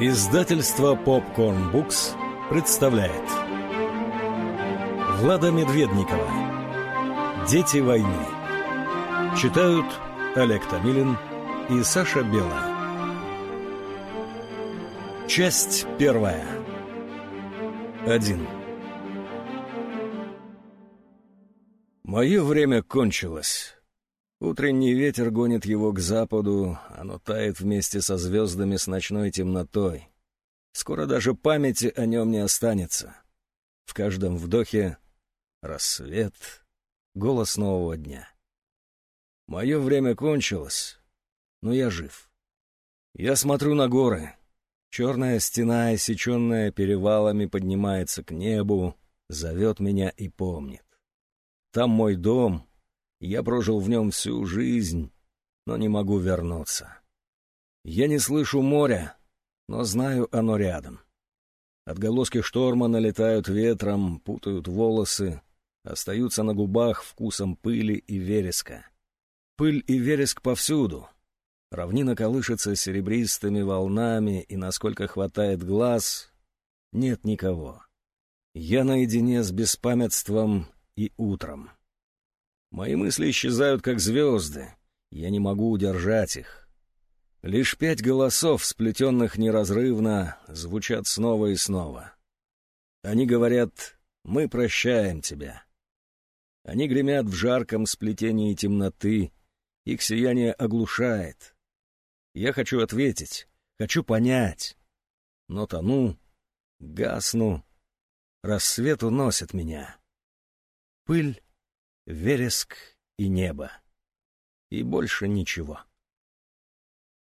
Издательство Popcorn Books представляет. Влада Медведникова. Дети войны Читают Олег Томилин и Саша Белая. Часть первая. Один. Мое время кончилось. Утренний ветер гонит его к западу, оно тает вместе со звездами с ночной темнотой. Скоро даже памяти о нем не останется. В каждом вдохе рассвет, голос нового дня. Мое время кончилось, но я жив. Я смотрю на горы. Черная стена, осеченная перевалами, поднимается к небу, зовет меня и помнит. Там мой дом, я прожил в нем всю жизнь, но не могу вернуться. Я не слышу моря, но знаю оно рядом. Отголоски шторма налетают ветром, путают волосы, остаются на губах вкусом пыли и вереска. Пыль и вереск повсюду. Равнина колышется серебристыми волнами, и, насколько хватает глаз, нет никого. Я наедине с беспамятством и утром. Мои мысли исчезают, как звезды. Я не могу удержать их. Лишь пять голосов, сплетенных неразрывно, звучат снова и снова. Они говорят «Мы прощаем тебя». Они гремят в жарком сплетении темноты, их сияние оглушает. Я хочу ответить, хочу понять, но тону, гасну, рассвет уносит меня. Пыль вереск и небо. И больше ничего.